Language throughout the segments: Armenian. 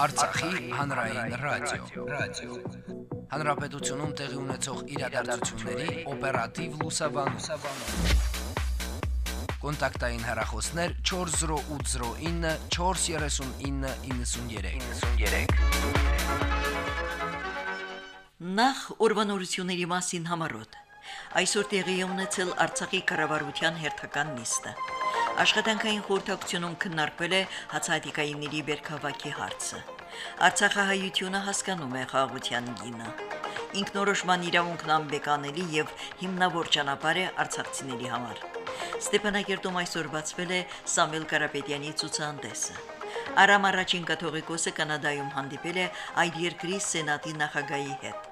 Արցախի հանրային ռադիո, ռադիո։ Հանրապետությունում տեղի ունեցող իրադարձությունների օպերատիվ լուսաբանում։ Կոնտակտային հեռախոսներ 40809 43993։ 93։ Նախ ուրվանորությունների մասին համարոտ։ Այսօր տեղի է ունեցել Արցախի կառավարության հերթական նիստը։ Աշխատանքային խորհրդակցությունում քննարկվել է հացահատիկայինների βέρքավակի հարցը։ Արցախահայությունը հասկանում է խաղաղության գինը։ Ինքնորոշման իրավունքն անբեկանելի եւ հիմնավոր ճանապարհ է արցախցիների համար։ Ստեփանակերտում այսօր բացվել է Սամվել Կարապետյանի ցուցահանդեսը։ Արամ առաջին կաթողիկոսը կանադայում հանդիպել է այդ երկրի սենատի նախագահի հետ։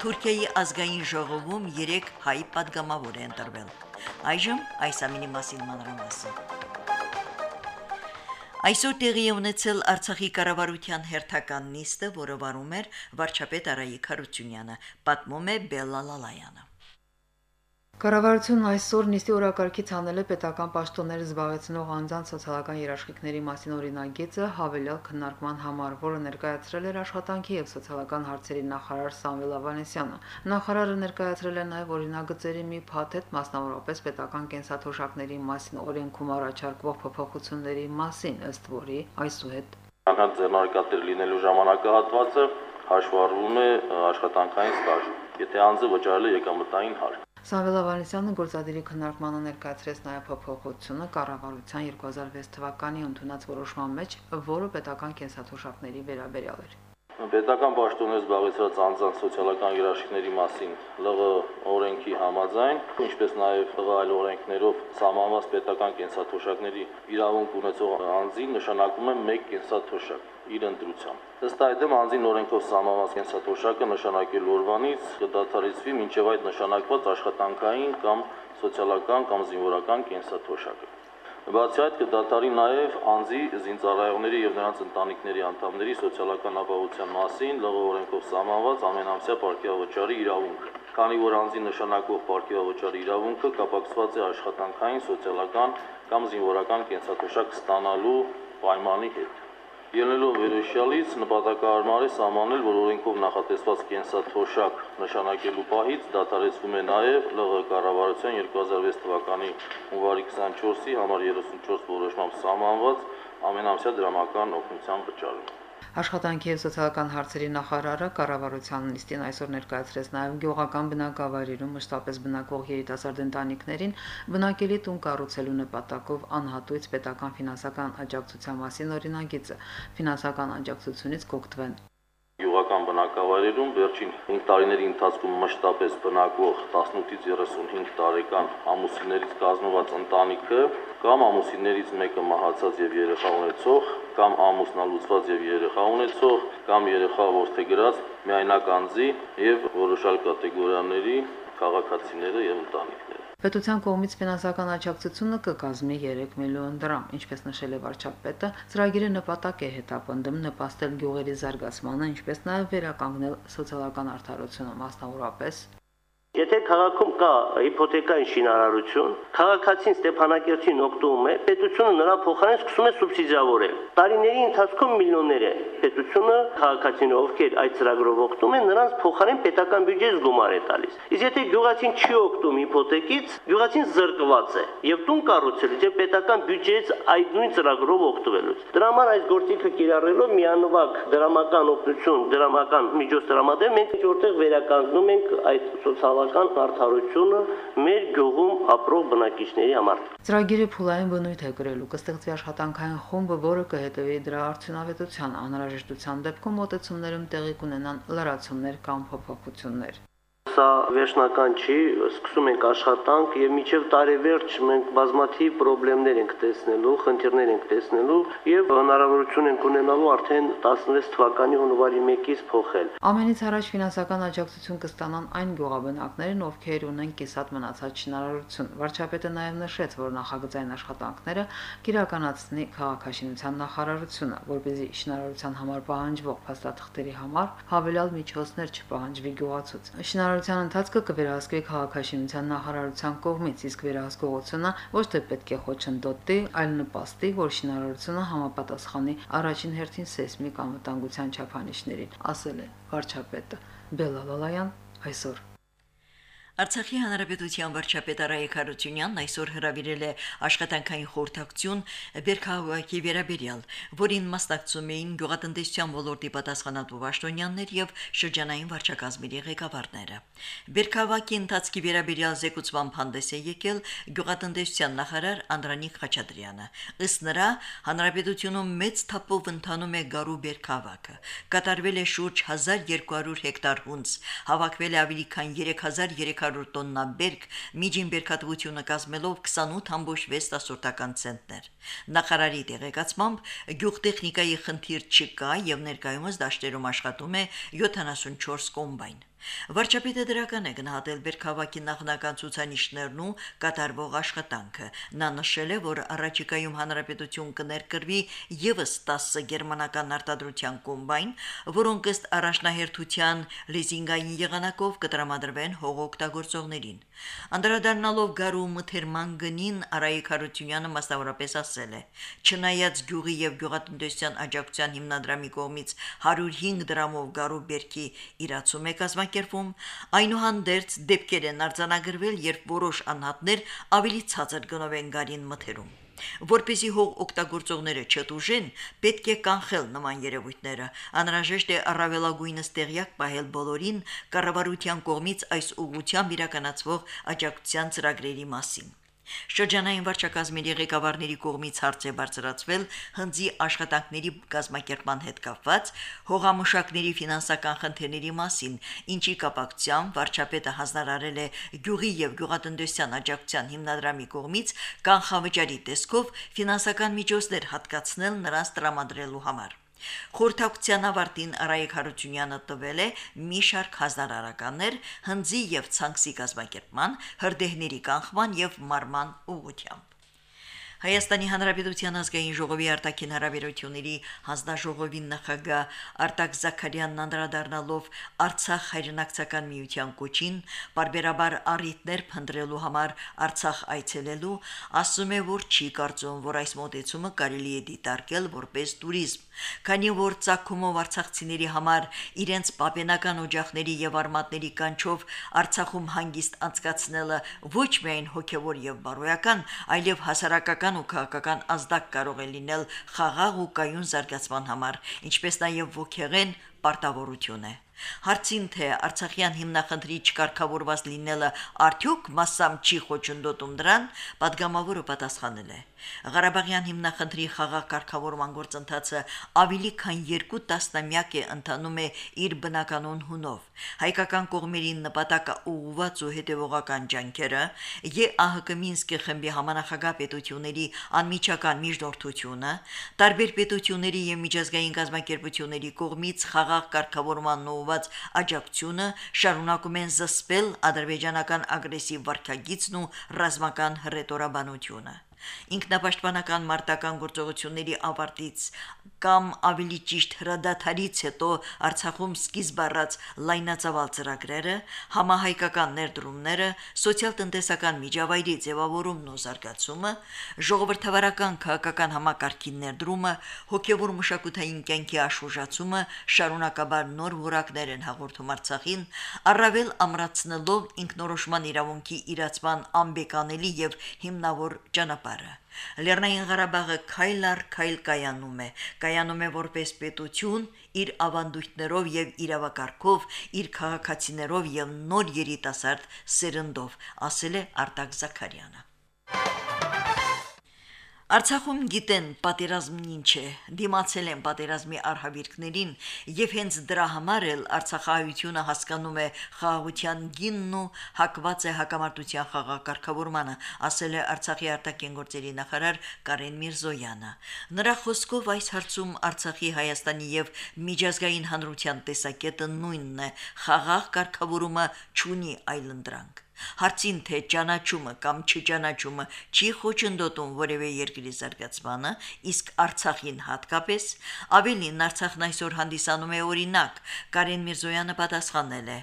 Թուրքիայի ազգային ժողովում 3 հայ падգամավոր են ընտրվել։ Այժմ այս ամինի մասին մանրամասն։ Այսօր տեղի է ունեցել Արցախի կառավարության հերթական նիստը, որը վարում էր վարչապետ Արայիկ Խարությունյանը, պատմում է Բելլալալայանը։ Կառավարությունն այսօր նիստի օրակարգից հանել է պետական պաշտոնները զբաղեցնող անձանց սոցիալական երաշխիքների մասին օրինագիծը հավելյալ քննարկման համար, որը ներկայացրել էր աշխատանքի եւ սոցիալական հարցերի նախարար Սամվել Ավանեսյանը։ Նախարարը ներկայացրել է նաեւ օրինագծերի մի փաթեթ, մասնավորապես պետական կենսաթոշակների մասին օրենքում առաջարկվող փոփոխությունների մասին, ըստ որի այսուհետ անհատ ձեռնարկատեր լինելու ժամանակահատվածը հաշվառվում է աշխատանքային ստաժ, եթե անձը վճարել է եկամտային հարկ։ Սամվել Ավանեսյանը գործադիրի քննարկմանը ներկայացրեց նաև փոփոխությունը կառավարության 2006 թվականի ընդունած որոշման մեջ, որը պետական կենսաթոշակների վերաբերյալ էր։ Պետական պաշտոններ զբաղեցրած անձանց սոցիալական երաշխիքների մասին ԼՂ օրենքի համաձայն, ինչպես նաև ԼՂ այլ օրենքներով սահմանված պետական կենսաթոշակների իրավունք ունեցող անձին նշանակում է 1 կենսաթոշակ իր ընտրությամբ։ Ըստ այդմ անձին օրենքով սահմանված կենսաթոշակը նշանակելու օրվանից կդադարեցվի մինչև այդ նշանակված աշխատանքային կամ սոցիալական կամ զինվորական կենսաթոշակը։ Բացի այդ կդատարի նաև անձի զինծառայողների եւ նրանց ընտանիքների անդամների սոցիալական ապահովության մասին ԼՂ օրենքով սահմանված ամենամսյա ապարքեավճարի իրավունքը։ Քանի որ անձի նշանակվող ապարքեավճարի իրավունքը կապակցված է աշխատանքային, սոցիալական կամ զինվորական կենսաթոշակ ստանալու պայմանի հետ։ Ելնելով վերոշյալից նպատակահարմար է սահմանել, որ օրենքով նախատեսված կենսաթոշակ նշանակելու պահից դադարեցվում է նաև ԼՂ կառավարության 2006 թվականի հունվարի 24-ի համար 34 որոշմամբ սահմանված ամենամսյա դրամական օգնության վճարումը։ Աշխատանքի եւ սոցիալական հարցերի նախարարը կառավարության նիստին այսօր ներկայացրեց նաեւ գյուղական բնակավայրերում մշտապես բնակվող երիտասարդ ընտանիքներին բնակելի տուն կառուցելու նպատակով անհատույց պետական ֆինանսական աջակցության մասին օրինագիծը ֆինանսական աջակցությունից կօգտվեն գյուղական բնակավայրերում վերջին 5 տարիների ընթացքում մշտապես բնակվող 18-ից 35 տարեկան ամուսիններից կազմված ընտանիքը կամ ամուսիններից մեկը մահացած եւ երեխա ունեցող կամ ամուսնալուծված եւ երեխա ունեցող կամ երեխա որդեգրած միայնակ անձի եւ որոշալ կատեգորիաների քաղաքացիները եւ ընտանիքները Պետության կողմից ֆինանսական աջակցությունը կկազմի 3 միլիոն դրամ, ինչպես նշել է վարչապետը, ծրագիրը նպատակ է հետապնդում նպաստել գյուղերի զարգացմանը, ինչպես նաև վերականգնել սոցիալական արդարությունը, մասնավորապես Եթե քաղաքում կա հիփոթեկային շինարարություն, քաղաքացին Ստեփանակերտին օգտվում է, պետությունը նրա փոխարեն սկսում է սուբսիդիավորել։ Տարիների ընթացքում միլիոններ է պետությունը քաղաքացին ովքեր այդ ծրագրով օգտվում են, նրանց փոխարեն պետական բյուջեից գումար է տալիս։ Իսկ եթե գյուղացին չի օգտվում հիփոթեկից, գյուղացին զրկված է եւ տուն կառուցել չէ պետական բյուջեից այդ նույն ծրագրով օգտվելուց։ Դրա համար այս գործիքը կիրառելով միանվագ դրամական օգնություն, դրամական միջոց տրամադրել մենք որտեղ վերականգնում ենք այդ սոցիալ սոցիալական արդարությունը մեր գյուղում ապրող բնակիչների համար։ Ծրագիրը փուլային բնույթ է կրելու, կստեղծվի աշխատանքային խումբը, որը կհետևի դրա արդյունավետության անհրաժեշտության դեպքում մոտեցումներում տեղի կունենան լրացումներ կամ փոփոխություններ սա վերջնական չի, սկսում ենք աշխատանք եւ միջև տարեվերջ մենք բազմաթիվ խնդիրներ ենք տեսնելու, խնդիրներ ենք տեսնելու եւ հնարավորություն ենք ունենալու արդեն 16 թվականի հունվարի 1-ից փոխել։ Ամենից առաջ ֆինանսական աջակցություն կստանան այն գյուղաբնակներն, ովքեր ունեն կիսատ մնացած շինարարություն։ Վարչապետը նաեւ նշեց, որ նախագծային աշխատանքները կիրականացնի քաղաքաշինության նախարարությունը, որպեսզի շինարարության համար պահանջվող փաստաթղթերի համար հավելյալ միջոցներ չպահանջվի գյուղացուց։ Շինարարության կառավարության ընթացքը կվերահսկվի քաղաքաշինության նախարարության կողմից, իսկ վերահսկողությունը ոչ թե պետք է խոչընդոտի, այլ նպաստի, որ շինարարությունը համապատասխանի առաջին հերթին սեյսմիկ անվտանգության չափանիշներին, ասել է վարչապետը Բելալալայան այսօր Արցախի հանրապետության վարչապետ Արայք Հարությունյանն այսօր հրավիրել է աշխատանքային խորհրդակցություն Բերքահավաքի վերաբերյալ, որին մասնակցում էին գյուղատնտեսության ոլորտի պատասխանատու պաշտոնյաներ եւ շրջանային վարչակազմերի ղեկավարները։ Բերքահավաքի ընթացքի վերաբերյալ զեկուցման հանդես է եկել գյուղատնտեսության նախարար Անդրանիկ Խաչատրյանը։ Ըստ նրա, հանրապետությունում մեծ թափով ընթանում է գարու բերքահավաքը։ Կատարվել է շուրջ 1200 հեկտար հունց, հավաքվել է ավելի քան 3300 500 տոննա բերք, միջին բերքատվությունը կազմելով 28.6 տասորտական ցենտներ։ Նախարարի տեղեկացմամբ գյուղտեխնիկայի խնդիր չկա եւ ներկայումս դաշտերում աշխատում է 74 կոմբայն։ Վարչապետը դրական է գնահատել Բերքավակի նախնական ցուցանիշներն ու կատարվող աշխատանքը։ Նա նշել է, որ առաջիկայում հանրապետություն կներկրվի եւս 10 գերմանական արտադրության կոմբայն, որոնք ըստ առաջնահերթության լիզինգային եղանակով կտրամադրվեն հողօգտագործողներին։ Անդրադառնալով գարու մթերման գնին Արայիկ Հարությունյանը մասնավորապես ասել է. «Չնայած գյուղի եւ գյուղատնտեսության աջակցության հիմնադրամի կողմից 105 դրամով գարու բերքի իրացում է կազմակերպ կազմակերպում, այնուհանդերձ դեպքեր են արձանագրվել, երբ որոշ անհատներ ավելի ցածր գնով են գարին մթերում։ Որպեսի հող օգտագործողները չտուժեն, պետք է կանխել նման երևույթները։ Անհրաժեշտ է առավելագույնս տեղյակ պահել բոլորին կառավարության կողմից այս ուղղությամբ իրականացվող աջակցության ծրագրերի մասին։ Շրջանային վարչակազմերի ղեկավարների կողմից հարց է բարձրացվել հնձի աշխատանքների գազམ་ակերպման հետ կապված հողամշակների ֆինանսական խնդիրների մասին, ինչի կապակցությամբ վարչապետը հանձնարարել է գյուղի եւ գյուղատնտեսության աջակցության հիմնադրամի կողմից կանխավճարի տեսքով ֆինանսական միջոցներ հատկացնել նրանց տրամադրելու համար։ Խորհրդակցության ավարտին Ռայեք Հարությունյանը տվել է մի շարք հազարարականներ հնձի եւ ցանքսի գազམ་ակերպման, հրդեհների կանխման եւ մարման ուղղությամբ։ Հայաստանի Հանրապետության ազգային ժողովի արտաքին հարաբերությունների հանձնաժողովի նախագահ Արտակ Զաքարյանն անդրադառնալով Արցախ հայրենակցական միության կոչին, բարբերաբար առիթներ փնտրելու համար Արցախ այցելելու, ասում է, որ չի կարծում, որ այս մոտեցումը կարելի է դիտարկել որպես туриզմ քանի որ ցակումով արցախցիների համար իրենց պապենական օջախների եւ արմատների կանչով Արցախում հանգիստ անցկացնելը ոչ միայն հոգեվոր եւ բարոյական, այլև հասարակական ու քաղաքական ազդակ կարող է լինել խաղաղ ու կայուն զարգացման համար, ինչպես նաև ողեղեն պարտավորություն է։ Հարցին թե Արցախյան հիմնախնդրի չկարգավորված լինելը արդյոք massam չի խոչընդոտում դրան, падգամավորը պատասխանել է. Ղարաբաղյան հիմնախնդրի խաղակարգավորման գործընթացը ավելի քան 2 տասնամյակ է ընթանում է իր բնականոն հունով։ Հայկական կողմերի նպատակը ուղղված ու հետևողական ջանքերը, ԵԱՀԿ Մինսկի խմբի համանախագահ պետությունների անմիջական միջնորդությունը, տարբեր պետությունների եւ միջազգային գազམ կազմակերպությունների կողմից խաղաղ կարգավորման ու ուղղված աջակցությունը շարունակում են զսպել ադրբեջանական ագրեսիվ վարքագիծն ու ռազմական հռետորաբանությունը ինքնապաշտպանական մարտական գործողությունների ավարտից կամ ավելի ճիշտ հրադադարից հետո Արցախում սկիզբ առած լայնածավալ ծրագրերը, համահայկական ներդրումները, սոցիալ-տնտեսական միջավայրի ձևավորումն ու զարգացումը, ժողովրդավարական քաղաքական համակարգի ներդրումը, հոգևոր մշակութային կյանքի աշխուժացումը շարունակաբար նոր որակներ են հաղորդում Արցախին, առավել ամրացնելով ինքնորոշման իրավունքի իրացման անբեկանելի եւ հիմնավոր ճանապարհը։ Լեռնային Ղարաբաղը քայլ առ քայլ կայանում է, կայանում է որպես պետություն իր ավանդույթներով եւ իրավակարգով, իր քաղաքացիներով եւ նոր երիտասարդ սերնդով, ասել է Արտակ Զաքարյանը։ Արցախում գիտեն պատերազմն ինչ է, դիմացել են պատերազմի արհավիրքներին եւ հենց դրա համար էլ Արցախահայությունը հասկանում է խաղաղության գինն ու հակված է հակամարտության խաղակարգավորմանը, ասել է Արցախի արտաքին գործերի նախարար Կարեն Միրզոյանը։ Նրա խոսքով այս հարցում Արցախի, Հայաստանի եւ միջազգային հանրության տեսակետը նույնն է՝ խաղաղ կարգավորումը չունի այլընտրանք։ Հարցին թե ճանաչումը կամ չճանաչումը չի խոչընդոտում որևէ երկրի զարգացմանը, իսկ Արցախին հատկապես, ավելին Արցախն այսօր հանդիսանում է օրինակ, Կարեն Միրզոյանը պատասխանել է.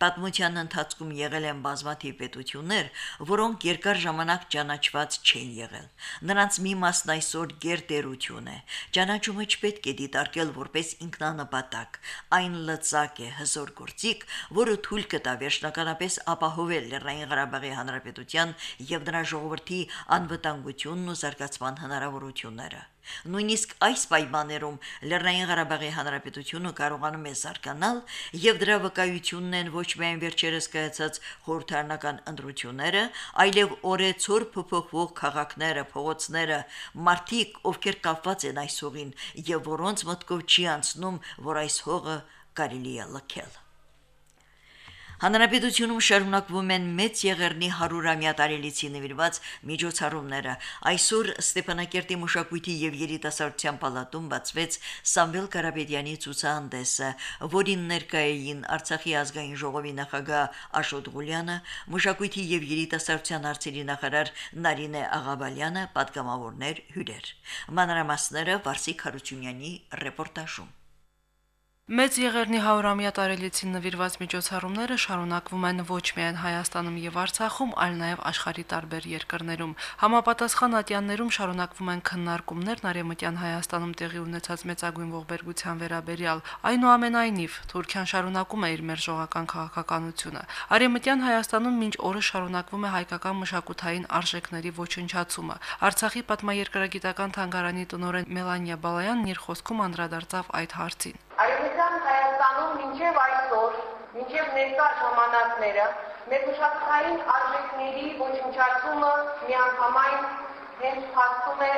Պատմության ընթացքում եղել են բազմաթիվ պետություններ, որոնք երկար ժամանակ ճանաչված չեն եղել։ Նրանց մի մասն այսօր գերտերություն է։ Ճանաչումը չպետք է դիտարկել որպես ինքնանպատակ։ Այն լծակ է, հզոր գործիք, որը թույլ կտա վերջնականապես ապահովել Լեռնային Ղարաբաղի Հանրապետության եւ նրա ժողովրդի անվտանգությունն ու զարգացման հնարավորությունները։ Նույնիսկ այս պայմաններում Լեռնային Ղարաբաղի Հանրապետությունը կարողանում է զարգանալ եւ դրա վկայությունն են ոչ միայն վերջերս կայացած խորհրդարանական ընտրությունները, այլև օրեցօր փոփոխվող քաղաքները, փողոցները, մարդիկ, ովքեր կապված են այս հողին եւ որոնց մտքով չի անցնում, որ այս հողը կարելի է լքել։ Հանրապետությունում շարունակվում են մեծ եղերնի 100-ամյա տարելիցի նվիրված միջոցառումները։ Այսօր Ստեփանակերտի մշակույթի եւ երիտասարդության պալատում բացվեց Սամվել Կարապետյանի ցուցահանդեսը, որին ներկայ էին Արցախի ազգային ժողովի նախագահ Աշոտ Ղուլյանը, մշակույթի եւ երիտասարդության հարցերի նախարար Նարինե Աղաբալյանը, պատգամավորներ հյուրեր։ Մանրամասները Վարսիկ Հարությունյանի ռեպորտաժում Մեծ եղերնի 100-ամյա տարելիցին նվիրված միջոցառումները շարունակվում են ոչ միայն Հայաստանում եւ Արցախում, այլ նաեւ աշխարհի տարբեր երկրներում։ Համապատասխան ատյաններում շարունակվում են քննարկումներ Արեմտյան Հայաստանում տեղի ունեցած մեծագույն ողբերգության վերաբերյալ։ Այնուամենայնիվ, Թուրքիան շարունակում է իր մերժողական քաղաքականությունը։ Արեմտյան Հայաստանում մինչ օրը շարունակվում է հայկական մշակութային արժեքների ոչնչացումը։ Արցախի պատմաերկրագիտական թանգարանի տնօրեն Մելանիա Բալայանն իր խոսքում անդրադարձավ այդ հարցին։ Արևմտյան Հայաստանում մինչև այսօր, մինչև ներկա ժամանակները մեր մշակութային արժեքների ոչնչացումը միանգամայն հենց փաստում է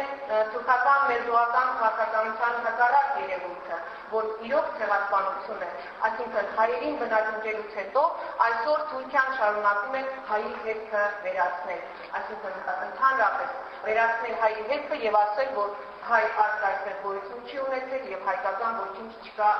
թուրքական մերձողական քաղաքականության հակառակ երևույթը, որ իրոք ցեղասպանություն է, այսինքն հայերին բնակնջելուց հետո այսօր Թուրքիան շարունակում է հայի հետքը վերացնել, այսինքն ընդհանրապես վերացնել հայի հետքը եւ ասել, որ հայ այստեղ գոյություն չի ունեցել եւ հայկական ոչինչ չկա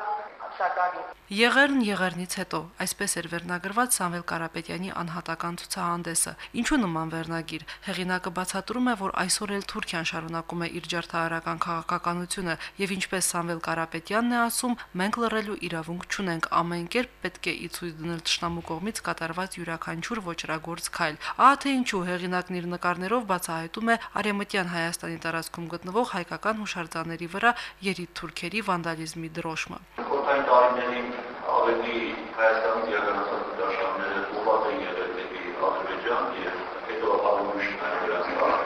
սակավի։ Եղերն եղերնից հետո այսպես էր վերնագրված Սամվել Կարապետյանի անհատական ցուցահանդեսը։ Ինչու նման վերնագիր։ Հեղինակը բացատրում է, որ այսօր էլ Թուրքիան շարունակում է իր ջարդահարական քաղաքականությունը եւ ինչպես Սամվել Կարապետյանն է ասում, մենք լռելու իրավունք չունենք, ամեն կերպ պետք է ի ցույց դնել ճշնամու կողմից կատարված յուրաքանչյուր ոչրագործ քայլ։ Ահա թե ինչու հեղինակն իր նկարներով բացահայտում է արեմտյան Հայաստանի տարածքում գտնվող հայկական հուշարձանների վրա երիտ թուրքերի վանդալիզմի դրոշմը։ Խորհրդային տարիներին ավելի Հայաստանի եղանացած դաշնամները ուղղված են եղել դեպի Ադրբեջան եւ հետո ավելի շնորհ Վրաստան։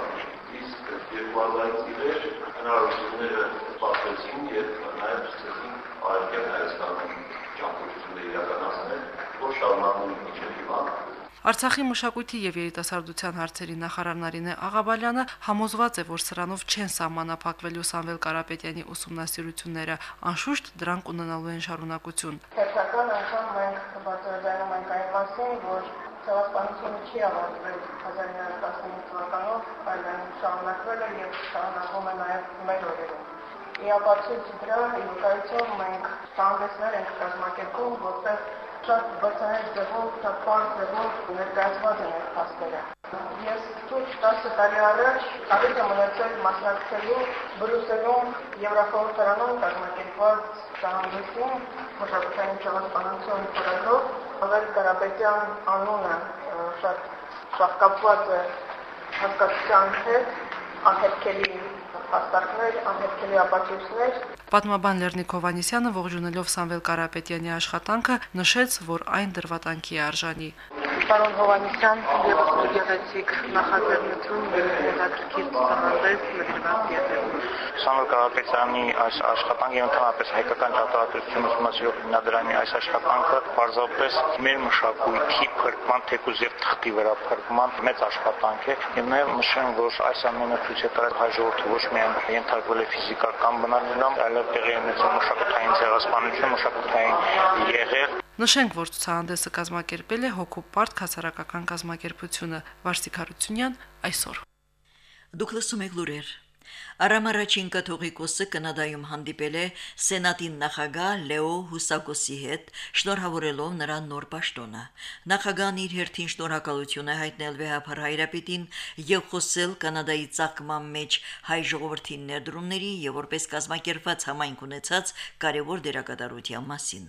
Իսկ 2000-ից ի վեր հնարավորությունները սպասվեցին եւ նաեւ սկսեցին Արևելյան Հայաստանում ճամփորդություններ իրականացնել, որ շարունակում են մինչև հիմա Արցախի մշակույթի եւ երիտասարդության հարցերի նախարար Նարինե Աղաբալյանը համոզված է, որ սրանով չեն սահմանափակվելու Սամվել Կարապետյանի ուսումնասիրությունները, անշուշտ դրանք ունենալու են շարունակություն։ Հերթական անգամ մենք բացարձակում ենք այն մասին, որ ցեղասպանությունը չի ավարտվել 1915 թվականով, այլ այն շարունակվել է եւ շարունակվում է նաեւ մեր օրերում։ Իապացույց դրա իմկայությամբ մենք ստանդարտներ ենք կազմակերպում, որտեղ շատ բացահայտ ձևով, շատ պարզ ձևով ներկայացված են այդ փաստերը։ Ես ցույց 10 տարի առաջ կարիք եմ ունեցել մասնակցելու Բրյուսելում Եվրախորհրդարանում կազմակերպված ցանոթին մշակութային ցեղասպանություն ծրագրով Պավել Կարապետյան անունը շատ շահկապված է հասկացության հետ անհետքելի հաստատներ, անհետքելի ապացույցներ Պատմաբան Լեռնիկ Հովանիսյանը ողջունելով Սամվել Կարապետյանի աշխատանքը նշեց, որ այն դրվատանքի է արժանի։ Պարոն Հովանիսյան, եւս մի գեղեցիկ նախաձեռնություն եւ հետաքրքիր ցուցահանդես մրցված եղել։ Սամվել Կարապետյանի այս աշխատանքը ընդհանրապես հայկական ճարտարապետություն ուսումնասիրող հիմնադրամի այս աշխատանքը պարզապես մեր մշակույթի փրկման թեկուզ եւ թղթի վրա փրկման մեծ աշխատանք է եւ նաեւ նշեմ, որ այս ամենը ցույց է տալիս հայ ժողովուրդը ոչ միայն ենթարկվել է ֆիզիկական բնավորությամբ, այլև տեղի ունեցել մշակութային ցեղասպանություն, մշակութային եղեր Նշենք, որ ցուցահանդեսը կազմակերպել է Հոգու Պարտ հասարակական կազմակերպությունը Վարսիկ Հարությունյան այսօր։ Դուք լսում եք լուրեր։ Արամ առաջին կաթողիկոսը Կանադայում հանդիպել է Սենատի նախագահ Լեո Հուսակոսի հետ, շնորհավորելով նրան նոր պաշտոնը։ Նախագահն իր հերթին շնորհակալություն է հայտնել վեհապար հայրապետին եւ խոսել Կանադայի ցակման մեջ հայ ժողովրդի ներդրումների եւ որպես կազմակերպված համայնք ունեցած կարևոր դերակատարության մասին։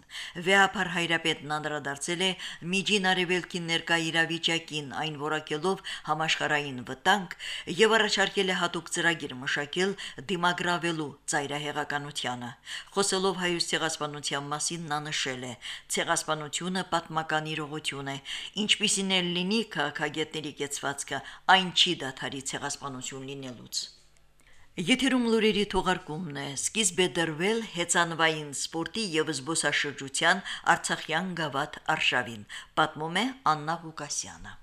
Վեհապար հայրապետն անդրադարձել է Միջին Արևելքի ներկա իրավիճակին, այն որակելով համաշխարային վտանգ եւ առաջարկել է հատուկ ծրագիր մշակել դիմագրավելու ծայրահեղականությանը։ Խոսելով հայոց ցեղասպանության մասին նա նշել է. ցեղասպանությունը պատմական իրողություն է, ինչպիսին էլ լինի քաղաքագետների կեցվածքը, այն չի դադարի ցեղասպանություն լինելուց։ Եթերում լուրերի թողարկումն է։ Սկիզբ է դրվել հեծանվային սպորտի եւ զբոսաշրջության Արցախյան գավաթ արշավին։ Պատմում է Աննա Ղուկասյանը։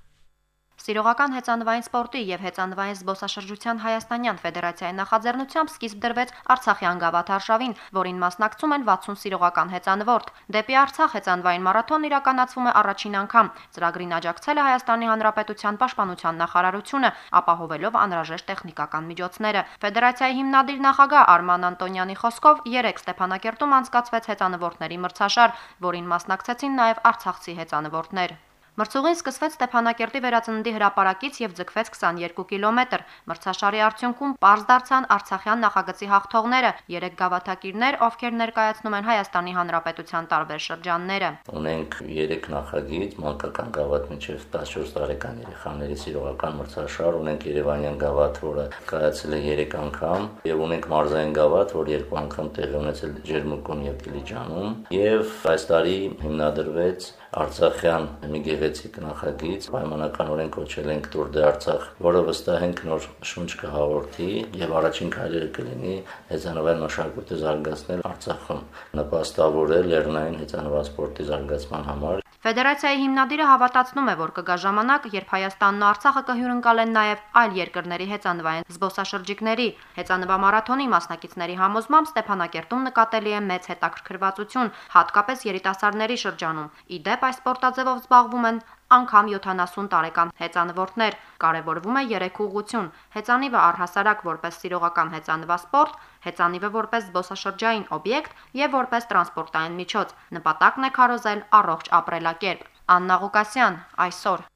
Սիրողական հեծանվային սպորտի եւ հեծանվային զբոսաշրջության Հայաստանյան ֆեդերացիայի նախաձեռնությամբ սկիզբ դրվեց Արցախյան գավաթարշավին, որին մասնակցում են 60 սիրողական հեծանվորդ։ Դեպի Արցախ հեծանվային մարաթոնն իրականացվում է առաջին անգամ։ Ծրագրին աջակցել է Հայաստանի Հանրապետության Պաշտպանության նախարարությունը, ապահովելով անհրաժեշտ տեխնիկական միջոցները։ Ֆեդերացիայի հիմնադիր նախագահ Արման Անտոնյանի խոսքով 3 Ստեփանակերտում անցկացվեց հեծանվորդների մրցաշար, որին մասնակցեցին նաև արցախցի հեծանվորդներ։ Մրցուղին սկսվեց Ստեփանակերտի վերածննդի հրապարակից եւ ձգվեց 22 կիլոմետր։ Մրցաշարի արդյունքում པարզ դարձան Արցախյան նախագծի հաղթողները՝ երեք գավաթակիրներ, ովքեր ներկայացնում են Հայաստանի Հանրապետության տարբեր շրջանները։ Ունենք 3 նախագիծ՝ մանկական գավաթ մինչև 14 տարեկան երեխաների սիրողական մրցաշար, ունենք Երևանյան գավաթ, որը կայացել է 3 անգամ, եւ ունենք մարզային գավաթ, որ երկու անգամ տեղի ունեցել Ջերմուկում եւ Դիլիջանում, եւ այս տարի հիմնադրվեց Արցախյան մի գեղեցիկ նախագիծ, պայմանականորեն կոչել ենք Tour de Artsakh, որը վստահ ենք նոր շունչ կհաղորդի եւ առաջին քայլերը կլինի հեծանվային մշակույթը զարգացնել Արցախում, նպաստավորել լեռնային հեծանվան սպորտի զարգացման համար Ֆեդերացիայի հիմնադիրը հավատացնում է, որ կգա ժամանակ, երբ Հայաստանն ու Արցախը կհյուրընկալեն նաև այլ երկրների հեծանվային զբոսաշրջիկների։ Հեծանվամարաթոնի մասնակիցների համոզմամբ Ստեփանակերտում նկատելի է մեծ հետաքրքրվածություն, հատկապես երիտասարդների շրջանում։ Ի դեպ, այս սպորտաձևով զբաղվում են անգամ 70 տարեկան հեծանվորդներ։ Կարևորվում է երեք ուղղություն՝ հեծանիվը առհասարակ որպես սիրողական հեծանվասպորտ, հեծանիվը որպես զբոսաշրջային օբյեկտ եւ որպես տրանսպորտային միջոց։ Նպատակն է քարոզել առողջ ապրելակերպ։ Աննա Ղուկասյան այսօր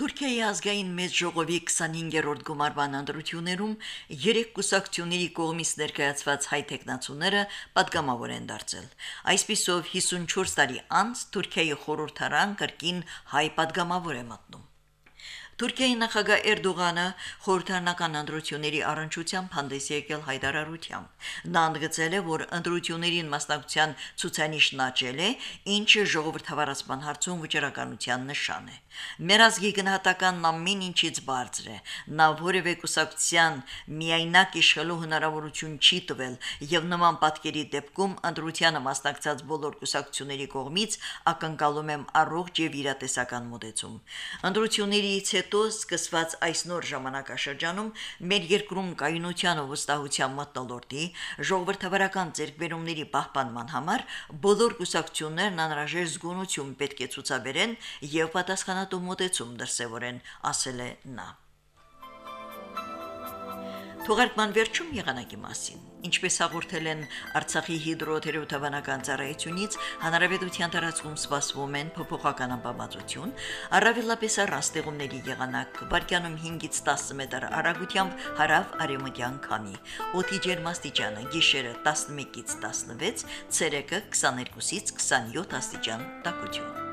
Թուրքիայի ազգային մեծ ժողովի 25-րդ գումարվան ընտրություններում երեք կուսակցությունների կողմից ներկայացված հայ տեխնացուները падգամավոր են դարձել։ Այսպիսով 54 տարի անց Թուրքիայի խորհրդարան կրկին հայ падգամավոր է մտնում։ Թուրքիայի նախագահ Էրդողանը խորհրդարանական ընտրությունների առընչությամբ հանդես եկել հայտարարությամբ։ Նա ընդգծել է, որ ընտրություններին մասնակցության ցուցանիշն աճել է, ինչը ժողովրդավարացման հարցում վճռականության նշան է։ Մեր ազգի գնահատականն ամեն ինչից բարձր է։ Նա որևէ կուսակցության միայնակ իշխելու հնարավորություն չի տվել եւ նման պատկերի դեպքում ընտրությանը մասնակցած բոլոր կուսակցությունների կողմից ակնկալում եմ առողջ եւ իրատեսական մոտեցում։ Ընտրություններից հետո սկսված այս նոր ժամանակաշրջանում մեր երկրում կայունության ու վստահության մտնոլորտի ժողովրդավարական ձեռքբերումների պահպանման համար բոլոր կուսակցություններն անհրաժեշտ զգոնություն պետք է ցուցաբերեն եւ պատասխանատու մոտեցում դրսեւորեն, ասել է նա. Թողարկման վերջում եղանակի մասին։ Ինչպես հաղորդել են Արցախի հիդրոթերապևտաբանական ծառայությունից, հանրապետության տարածքում սպասվում են փոփոխական ամպամածություն, առավելապես առաստեղումների եղանակ, վարկյանում 5-ից 10 մետր արագությամբ հարավ արևմտյան քամի։ Օդի ջերմաստիճանը՝ գիշերը 11-ից 16, ցերեկը 22-ից 27 աստիճան տաքություն։